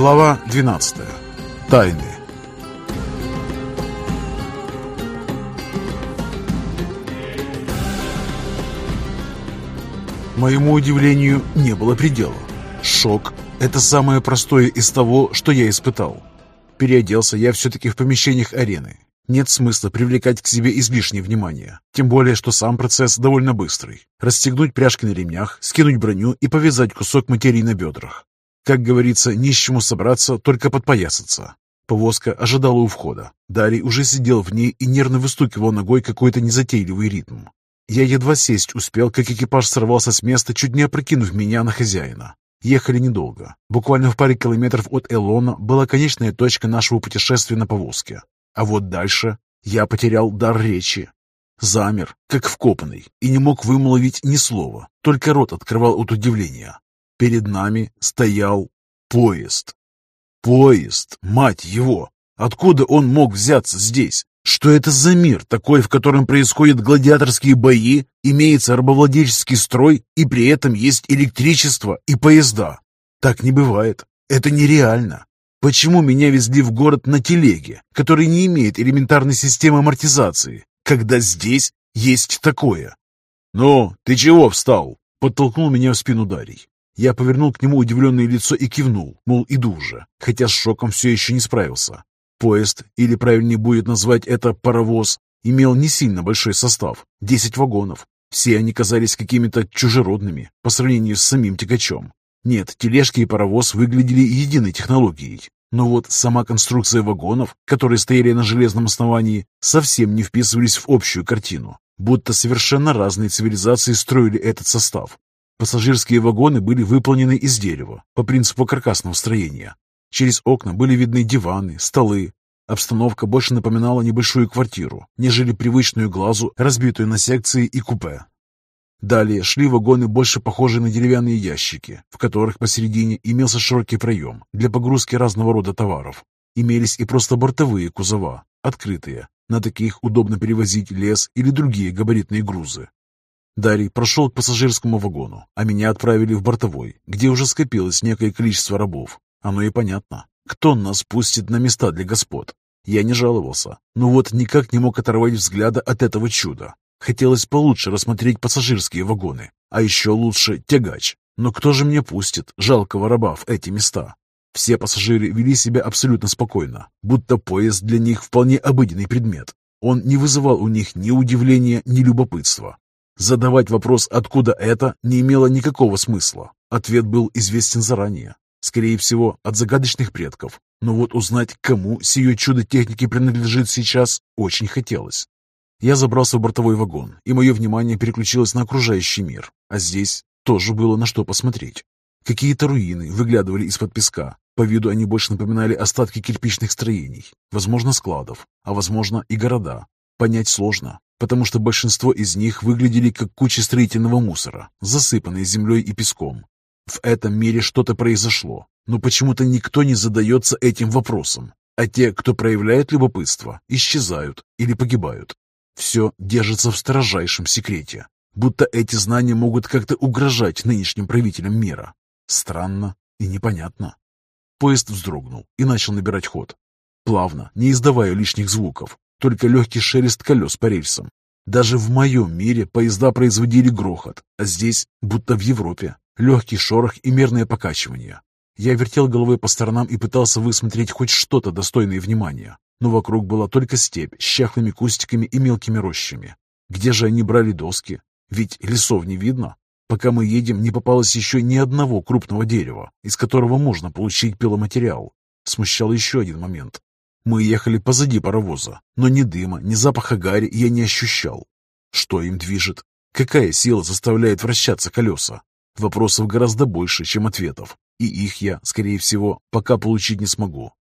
Глава 12. Тайны. Моему удивлению не было предела. Шок – это самое простое из того, что я испытал. Переоделся я все-таки в помещениях арены. Нет смысла привлекать к себе излишнее внимание, тем более, что сам процесс довольно быстрый. Расстегнуть пряжки на ремнях, скинуть броню и повязать кусок материи на бедрах. Как говорится, нищему собраться, только подпоясаться. Повозка ожидала у входа. Дарий уже сидел в ней и нервно выстукивал ногой какой-то незатейливый ритм. Я едва сесть успел, как экипаж сорвался с места, чуть не опрокинув меня на хозяина. Ехали недолго. Буквально в паре километров от Элона была конечная точка нашего путешествия на повозке. А вот дальше я потерял дар речи. Замер, как вкопанный, и не мог вымолвить ни слова, только рот открывал от удивления. Перед нами стоял поезд. Поезд, мать его! Откуда он мог взяться здесь? Что это за мир такой, в котором происходят гладиаторские бои, имеется рабовладельческий строй и при этом есть электричество и поезда? Так не бывает. Это нереально. Почему меня везли в город на телеге, который не имеет элементарной системы амортизации, когда здесь есть такое? «Ну, ты чего встал?» — подтолкнул меня в спину Дарий. Я повернул к нему удивленное лицо и кивнул, мол, иду уже, хотя с шоком все еще не справился. Поезд, или правильнее будет назвать это паровоз, имел не сильно большой состав, 10 вагонов. Все они казались какими-то чужеродными по сравнению с самим тягачом. Нет, тележки и паровоз выглядели единой технологией, но вот сама конструкция вагонов, которые стояли на железном основании, совсем не вписывались в общую картину, будто совершенно разные цивилизации строили этот состав. Пассажирские вагоны были выполнены из дерева, по принципу каркасного строения. Через окна были видны диваны, столы. Обстановка больше напоминала небольшую квартиру, нежели привычную глазу, разбитую на секции и купе. Далее шли вагоны, больше похожие на деревянные ящики, в которых посередине имелся широкий проем для погрузки разного рода товаров. Имелись и просто бортовые кузова, открытые. На таких удобно перевозить лес или другие габаритные грузы. Дарий прошел к пассажирскому вагону, а меня отправили в бортовой, где уже скопилось некое количество рабов. Оно и понятно. Кто нас пустит на места для господ? Я не жаловался, но вот никак не мог оторвать взгляда от этого чуда. Хотелось получше рассмотреть пассажирские вагоны, а еще лучше тягач. Но кто же мне пустит жалкого раба в эти места? Все пассажиры вели себя абсолютно спокойно, будто поезд для них вполне обыденный предмет. Он не вызывал у них ни удивления, ни любопытства. Задавать вопрос «откуда это?» не имело никакого смысла. Ответ был известен заранее. Скорее всего, от загадочных предков. Но вот узнать, кому сие чудо техники принадлежит сейчас, очень хотелось. Я забрался в бортовой вагон, и мое внимание переключилось на окружающий мир. А здесь тоже было на что посмотреть. Какие-то руины выглядывали из-под песка. По виду они больше напоминали остатки кирпичных строений, возможно, складов, а возможно и города. Понять сложно, потому что большинство из них выглядели как куча строительного мусора, засыпанные землей и песком. В этом мире что-то произошло, но почему-то никто не задается этим вопросом, а те, кто проявляет любопытство, исчезают или погибают. Все держится в строжайшем секрете, будто эти знания могут как-то угрожать нынешним правителям мира. Странно и непонятно. Поезд вздрогнул и начал набирать ход. Плавно, не издавая лишних звуков, только легкий шелест колес по рельсам. Даже в моем мире поезда производили грохот, а здесь, будто в Европе, легкий шорох и мерное покачивание. Я вертел головой по сторонам и пытался высмотреть хоть что-то достойное внимания, но вокруг была только степь с чахлыми кустиками и мелкими рощами. Где же они брали доски? Ведь лесов не видно. Пока мы едем, не попалось еще ни одного крупного дерева, из которого можно получить пиломатериал. Смущал еще один момент. Мы ехали позади паровоза, но ни дыма, ни запаха гари я не ощущал. Что им движет? Какая сила заставляет вращаться колеса? Вопросов гораздо больше, чем ответов, и их я, скорее всего, пока получить не смогу.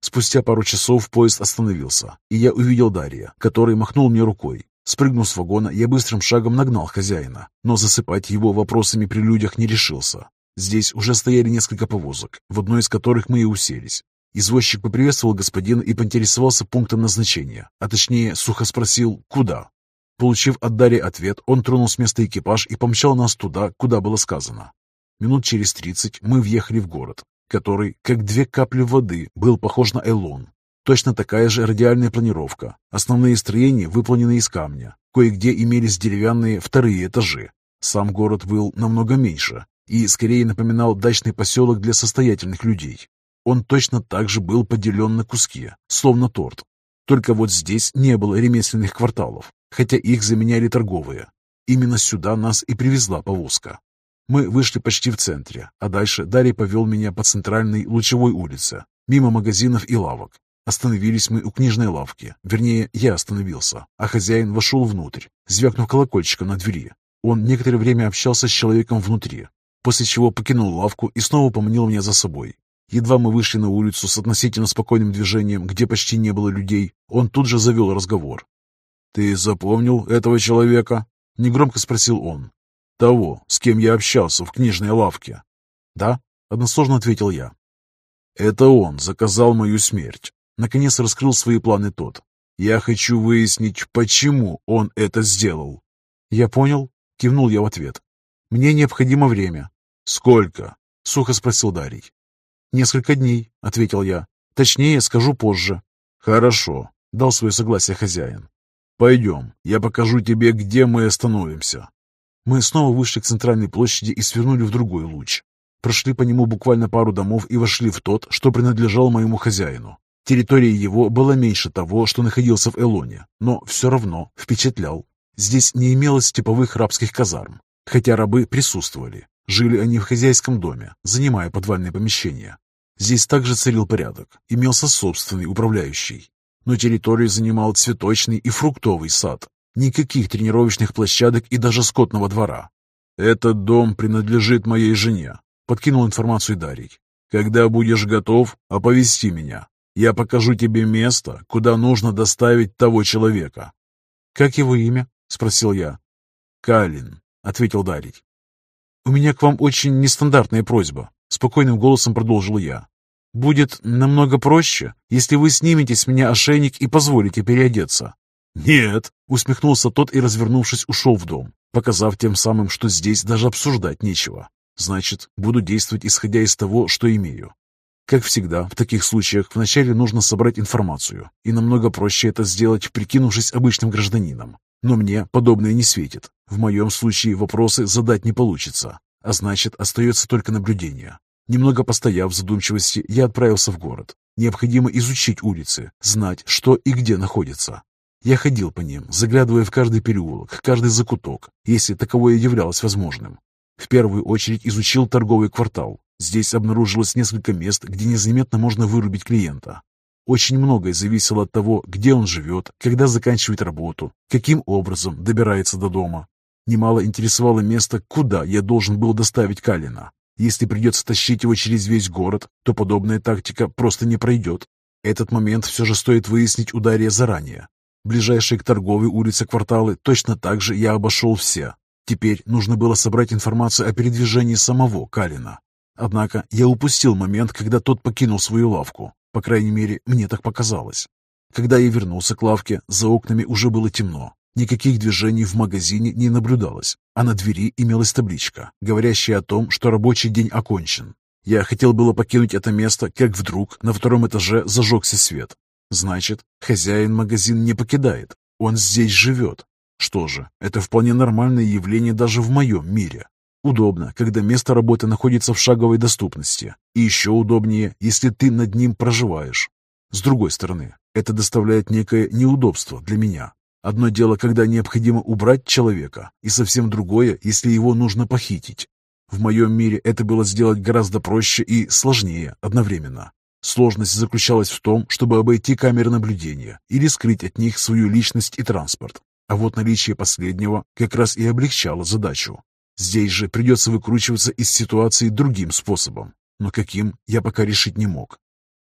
Спустя пару часов поезд остановился, и я увидел Дарья, который махнул мне рукой. Спрыгнув с вагона, я быстрым шагом нагнал хозяина, но засыпать его вопросами при людях не решился. Здесь уже стояли несколько повозок, в одной из которых мы и уселись. Извозчик поприветствовал господина и поинтересовался пунктом назначения, а точнее сухо спросил «Куда?». Получив от Дарьи ответ, он тронул с места экипаж и помчал нас туда, куда было сказано. Минут через тридцать мы въехали в город. который, как две капли воды, был похож на Элон. Точно такая же радиальная планировка. Основные строения выполнены из камня. Кое-где имелись деревянные вторые этажи. Сам город был намного меньше и скорее напоминал дачный поселок для состоятельных людей. Он точно так же был поделен на куски, словно торт. Только вот здесь не было ремесленных кварталов, хотя их заменяли торговые. Именно сюда нас и привезла повозка. Мы вышли почти в центре, а дальше Дарий повел меня по центральной лучевой улице, мимо магазинов и лавок, Остановились мы у книжной лавки. Вернее, я остановился, а хозяин вошел внутрь, звякнув колокольчиком на двери. Он некоторое время общался с человеком внутри, после чего покинул лавку и снова поманил меня за собой. Едва мы вышли на улицу с относительно спокойным движением, где почти не было людей, он тут же завел разговор. «Ты запомнил этого человека?» — негромко спросил он. «Того, с кем я общался в книжной лавке». «Да», — односложно ответил я. «Это он заказал мою смерть. Наконец раскрыл свои планы тот. «Я хочу выяснить, почему он это сделал». «Я понял», — кивнул я в ответ. «Мне необходимо время». «Сколько?» — сухо спросил Дарий. «Несколько дней», — ответил я. «Точнее, скажу позже». «Хорошо», — дал свое согласие хозяин. «Пойдем, я покажу тебе, где мы остановимся». Мы снова вышли к центральной площади и свернули в другой луч. Прошли по нему буквально пару домов и вошли в тот, что принадлежал моему хозяину. Территория его была меньше того, что находился в Элоне, но все равно впечатлял. Здесь не имелось типовых рабских казарм, хотя рабы присутствовали. Жили они в хозяйском доме, занимая подвальные помещения. Здесь также царил порядок, имелся собственный управляющий. Но территорию занимал цветочный и фруктовый сад. Никаких тренировочных площадок и даже скотного двора. «Этот дом принадлежит моей жене», — подкинул информацию Дарий. «Когда будешь готов, оповести меня. Я покажу тебе место, куда нужно доставить того человека». «Как его имя?» — спросил я. «Калин», — ответил Дарий. «У меня к вам очень нестандартная просьба», — спокойным голосом продолжил я. «Будет намного проще, если вы снимете с меня ошейник и позволите переодеться». «Нет», — усмехнулся тот и, развернувшись, ушел в дом, показав тем самым, что здесь даже обсуждать нечего. «Значит, буду действовать, исходя из того, что имею. Как всегда, в таких случаях вначале нужно собрать информацию, и намного проще это сделать, прикинувшись обычным гражданином. Но мне подобное не светит. В моем случае вопросы задать не получится, а значит, остается только наблюдение. Немного постояв в задумчивости, я отправился в город. Необходимо изучить улицы, знать, что и где находится. Я ходил по ним, заглядывая в каждый переулок, каждый закуток, если таковое являлось возможным. В первую очередь изучил торговый квартал, Здесь обнаружилось несколько мест, где незаметно можно вырубить клиента. Очень многое зависело от того, где он живет, когда заканчивает работу, каким образом добирается до дома. Немало интересовало место, куда я должен был доставить Калина. Если придется тащить его через весь город, то подобная тактика просто не пройдет. Этот момент все же стоит выяснить у Дарья заранее. Ближайшие к торговой улице кварталы точно так же я обошел все. Теперь нужно было собрать информацию о передвижении самого Калина. Однако я упустил момент, когда тот покинул свою лавку. По крайней мере, мне так показалось. Когда я вернулся к лавке, за окнами уже было темно. Никаких движений в магазине не наблюдалось, а на двери имелась табличка, говорящая о том, что рабочий день окончен. Я хотел было покинуть это место, как вдруг на втором этаже зажегся свет. Значит, хозяин магазин не покидает, он здесь живет. Что же, это вполне нормальное явление даже в моем мире. Удобно, когда место работы находится в шаговой доступности. И еще удобнее, если ты над ним проживаешь. С другой стороны, это доставляет некое неудобство для меня. Одно дело, когда необходимо убрать человека, и совсем другое, если его нужно похитить. В моем мире это было сделать гораздо проще и сложнее одновременно. Сложность заключалась в том, чтобы обойти камеры наблюдения или скрыть от них свою личность и транспорт. А вот наличие последнего как раз и облегчало задачу. Здесь же придется выкручиваться из ситуации другим способом. Но каким, я пока решить не мог.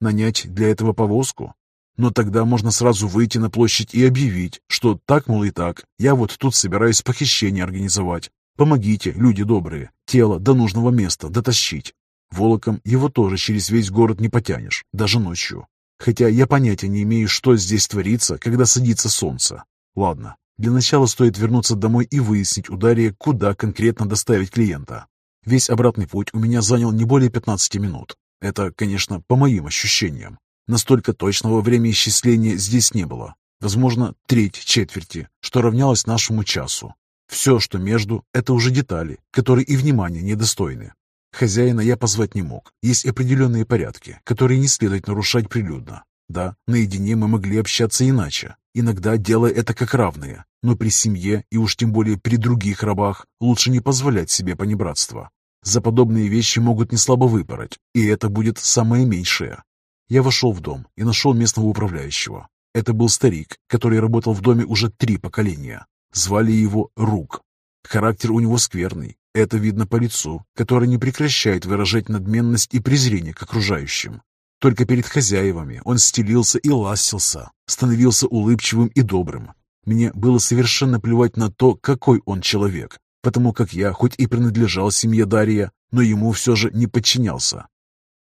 Нанять для этого повозку? Но тогда можно сразу выйти на площадь и объявить, что так, мол, и так, я вот тут собираюсь похищение организовать. Помогите, люди добрые, тело до нужного места дотащить. Волоком его тоже через весь город не потянешь, даже ночью. Хотя я понятия не имею, что здесь творится, когда садится солнце. Ладно, для начала стоит вернуться домой и выяснить у Дарьи, куда конкретно доставить клиента. Весь обратный путь у меня занял не более 15 минут. Это, конечно, по моим ощущениям. Настолько точного времяисчисления здесь не было. Возможно, треть четверти, что равнялось нашему часу. Все, что между, это уже детали, которые и внимания недостойны. Хозяина я позвать не мог. Есть определенные порядки, которые не следует нарушать прилюдно. Да, наедине мы могли общаться иначе, иногда делая это как равные, но при семье и уж тем более при других рабах лучше не позволять себе понебратства. За подобные вещи могут не слабо выпороть, и это будет самое меньшее. Я вошел в дом и нашел местного управляющего. Это был старик, который работал в доме уже три поколения. Звали его Рук. Характер у него скверный, это видно по лицу, которое не прекращает выражать надменность и презрение к окружающим. Только перед хозяевами он стелился и ластился, становился улыбчивым и добрым. Мне было совершенно плевать на то, какой он человек, потому как я хоть и принадлежал семье Дария, но ему все же не подчинялся.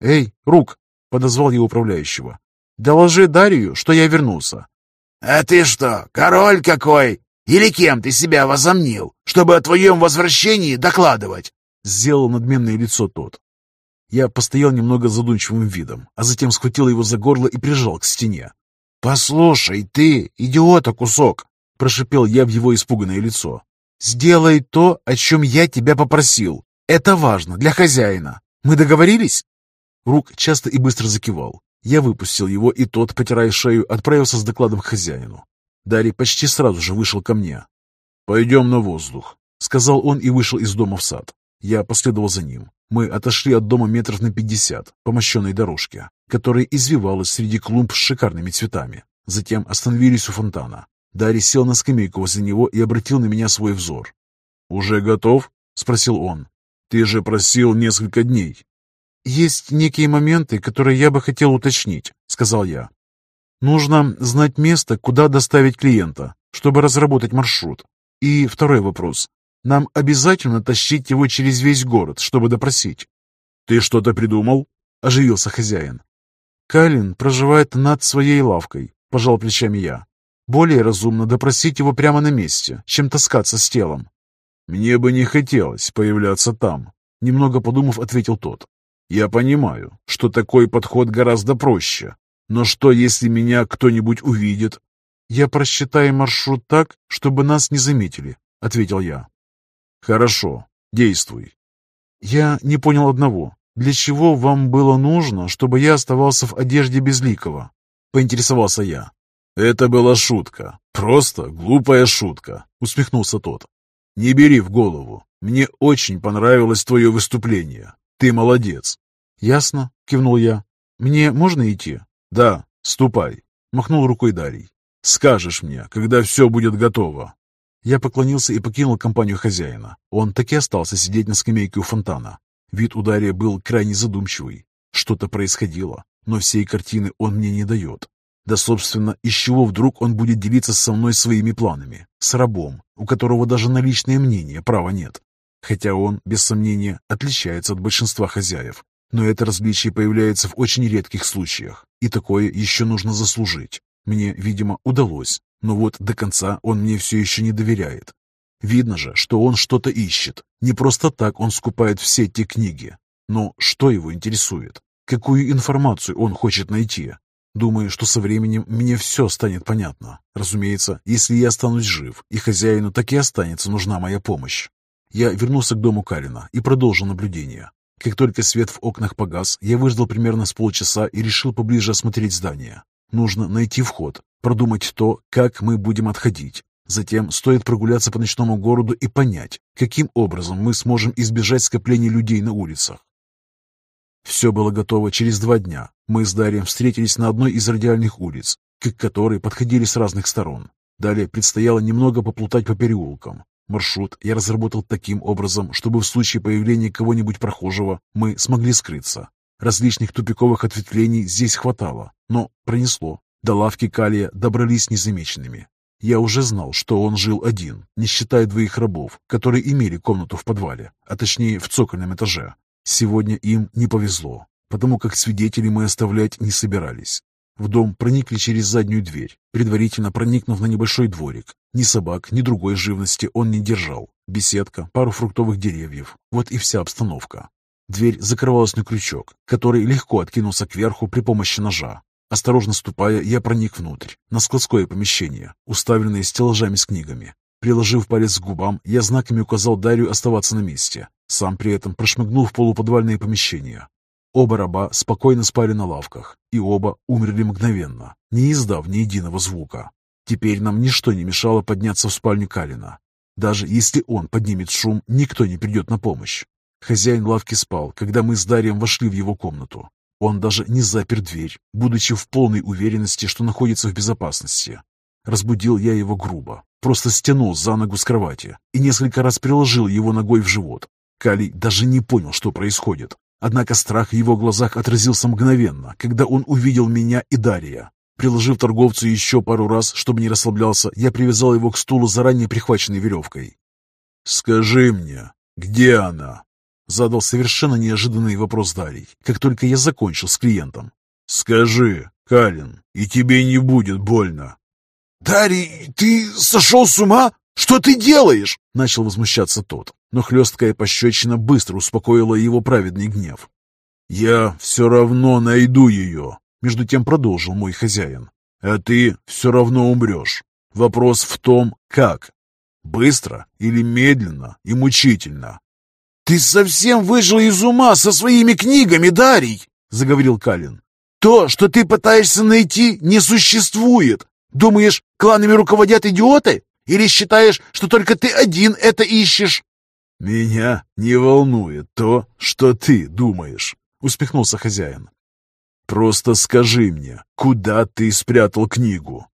«Эй, Рук!» — подозвал я управляющего. «Доложи Дарию, что я вернулся». «А ты что, король какой? Или кем ты себя возомнил, чтобы о твоем возвращении докладывать?» Сделал надменное лицо тот. Я постоял немного задумчивым видом, а затем схватил его за горло и прижал к стене. «Послушай, ты, идиота кусок!» — прошипел я в его испуганное лицо. «Сделай то, о чем я тебя попросил. Это важно для хозяина. Мы договорились?» Рук часто и быстро закивал. Я выпустил его, и тот, потирая шею, отправился с докладом к хозяину. Дарий почти сразу же вышел ко мне. «Пойдем на воздух», — сказал он и вышел из дома в сад. Я последовал за ним. Мы отошли от дома метров на пятьдесят по мощенной дорожке, которая извивалась среди клумб с шикарными цветами. Затем остановились у фонтана. Дарий сел на скамейку возле него и обратил на меня свой взор. «Уже готов?» — спросил он. «Ты же просил несколько дней». «Есть некие моменты, которые я бы хотел уточнить», — сказал я. «Нужно знать место, куда доставить клиента, чтобы разработать маршрут. И второй вопрос. Нам обязательно тащить его через весь город, чтобы допросить. «Ты что-то придумал?» — оживился хозяин. «Калин проживает над своей лавкой», — пожал плечами я. «Более разумно допросить его прямо на месте, чем таскаться с телом». «Мне бы не хотелось появляться там», — немного подумав, ответил тот. «Я понимаю, что такой подход гораздо проще, но что, если меня кто-нибудь увидит?» «Я просчитаю маршрут так, чтобы нас не заметили», — ответил я. Хорошо, действуй. Я не понял одного. Для чего вам было нужно, чтобы я оставался в одежде Безликого? Поинтересовался я. Это была шутка. Просто глупая шутка, усмехнулся тот. Не бери в голову. Мне очень понравилось твое выступление. Ты молодец. Ясно, кивнул я. Мне можно идти? Да, ступай, махнул рукой Дарий. Скажешь мне, когда все будет готово. Я поклонился и покинул компанию хозяина. Он так и остался сидеть на скамейке у фонтана. Вид у Дарья был крайне задумчивый. Что-то происходило, но всей картины он мне не дает. Да, собственно, из чего вдруг он будет делиться со мной своими планами? С рабом, у которого даже на личное мнение права нет. Хотя он, без сомнения, отличается от большинства хозяев. Но это различие появляется в очень редких случаях, и такое еще нужно заслужить. Мне, видимо, удалось, но вот до конца он мне все еще не доверяет. Видно же, что он что-то ищет. Не просто так он скупает все те книги. Но что его интересует? Какую информацию он хочет найти? Думаю, что со временем мне все станет понятно. Разумеется, если я останусь жив, и хозяину так и останется нужна моя помощь. Я вернулся к дому Карина и продолжил наблюдение. Как только свет в окнах погас, я выждал примерно с полчаса и решил поближе осмотреть здание. Нужно найти вход, продумать то, как мы будем отходить. Затем стоит прогуляться по ночному городу и понять, каким образом мы сможем избежать скопления людей на улицах. Все было готово через два дня. Мы с Дарием встретились на одной из радиальных улиц, к которой подходили с разных сторон. Далее предстояло немного поплутать по переулкам. Маршрут я разработал таким образом, чтобы в случае появления кого-нибудь прохожего мы смогли скрыться. Различных тупиковых ответвлений здесь хватало, но пронесло. До лавки Калия добрались незамеченными. Я уже знал, что он жил один, не считая двоих рабов, которые имели комнату в подвале, а точнее в цокольном этаже. Сегодня им не повезло, потому как свидетелей мы оставлять не собирались. В дом проникли через заднюю дверь, предварительно проникнув на небольшой дворик. Ни собак, ни другой живности он не держал. Беседка, пару фруктовых деревьев. Вот и вся обстановка. Дверь закрывалась на крючок, который легко откинулся кверху при помощи ножа. Осторожно ступая, я проник внутрь, на складское помещение, уставленное стеллажами с книгами. Приложив палец к губам, я знаками указал Дарью оставаться на месте, сам при этом прошмыгнул в полуподвальное помещение. Оба раба спокойно спали на лавках, и оба умерли мгновенно, не издав ни единого звука. Теперь нам ничто не мешало подняться в спальню Калина. Даже если он поднимет шум, никто не придет на помощь. Хозяин лавки спал, когда мы с Дарьем вошли в его комнату. Он даже не запер дверь, будучи в полной уверенности, что находится в безопасности. Разбудил я его грубо, просто стянул за ногу с кровати и несколько раз приложил его ногой в живот. Калий даже не понял, что происходит. Однако страх в его глазах отразился мгновенно, когда он увидел меня и Дария. Приложив торговцу еще пару раз, чтобы не расслаблялся, я привязал его к стулу заранее прихваченной веревкой. «Скажи мне, где она?» Задал совершенно неожиданный вопрос Дарий, как только я закончил с клиентом. «Скажи, Калин, и тебе не будет больно». «Дарий, ты сошел с ума? Что ты делаешь?» Начал возмущаться тот, но хлесткая пощечина быстро успокоила его праведный гнев. «Я все равно найду ее», — между тем продолжил мой хозяин. «А ты все равно умрешь. Вопрос в том, как. Быстро или медленно и мучительно. «Ты совсем вышел из ума со своими книгами, Дарий!» — заговорил Калин. «То, что ты пытаешься найти, не существует. Думаешь, кланами руководят идиоты? Или считаешь, что только ты один это ищешь?» «Меня не волнует то, что ты думаешь», — усмехнулся хозяин. «Просто скажи мне, куда ты спрятал книгу?»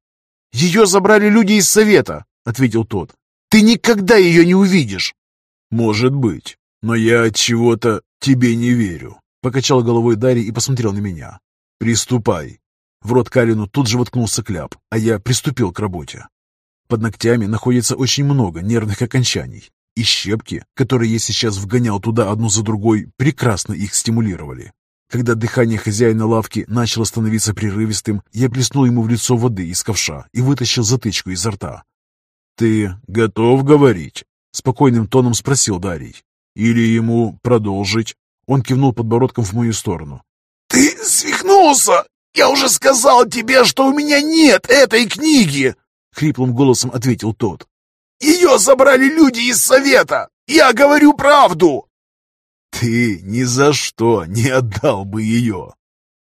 «Ее забрали люди из совета», — ответил тот. «Ты никогда ее не увидишь». «Может быть. «Но я от чего-то тебе не верю», — покачал головой Дарья и посмотрел на меня. «Приступай». В рот Калину тут же воткнулся кляп, а я приступил к работе. Под ногтями находится очень много нервных окончаний, и щепки, которые я сейчас вгонял туда одну за другой, прекрасно их стимулировали. Когда дыхание хозяина лавки начало становиться прерывистым, я плеснул ему в лицо воды из ковша и вытащил затычку изо рта. «Ты готов говорить?» — спокойным тоном спросил Дарий. Или ему продолжить?» Он кивнул подбородком в мою сторону. «Ты свихнулся! Я уже сказал тебе, что у меня нет этой книги!» Хриплым голосом ответил тот. «Ее забрали люди из совета! Я говорю правду!» «Ты ни за что не отдал бы ее!»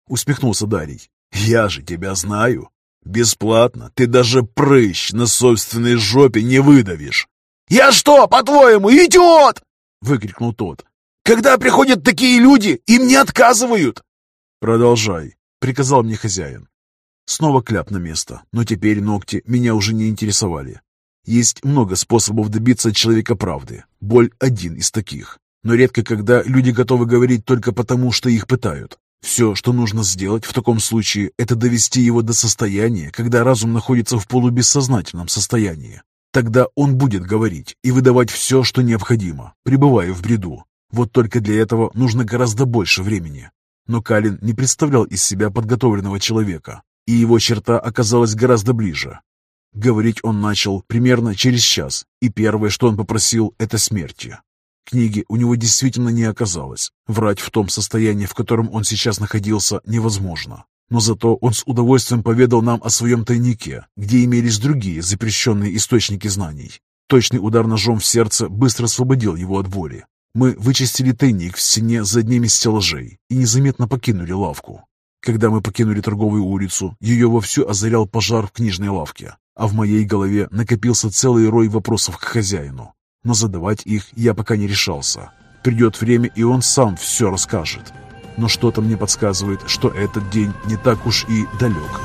Усмехнулся Дарий. «Я же тебя знаю. Бесплатно ты даже прыщ на собственной жопе не выдавишь!» «Я что, по-твоему, идиот?» — выкрикнул тот. «Когда приходят такие люди, им не отказывают!» «Продолжай», — приказал мне хозяин. Снова кляп на место, но теперь ногти меня уже не интересовали. Есть много способов добиться от человека правды. Боль – один из таких. Но редко когда люди готовы говорить только потому, что их пытают. Все, что нужно сделать в таком случае, это довести его до состояния, когда разум находится в полубессознательном состоянии. Тогда он будет говорить и выдавать все, что необходимо, пребывая в бреду. Вот только для этого нужно гораздо больше времени. Но Калин не представлял из себя подготовленного человека, и его черта оказалась гораздо ближе. Говорить он начал примерно через час, и первое, что он попросил, это смерти. Книги у него действительно не оказалось. Врать в том состоянии, в котором он сейчас находился, невозможно. Но зато он с удовольствием поведал нам о своем тайнике, где имелись другие запрещенные источники знаний. Точный удар ножом в сердце быстро освободил его от боли. Мы вычистили тайник в стене за одним из стеллажей и незаметно покинули лавку. Когда мы покинули торговую улицу, ее вовсю озарял пожар в книжной лавке, а в моей голове накопился целый рой вопросов к хозяину. Но задавать их я пока не решался. Придет время, и он сам все расскажет но что-то мне подсказывает, что этот день не так уж и далек.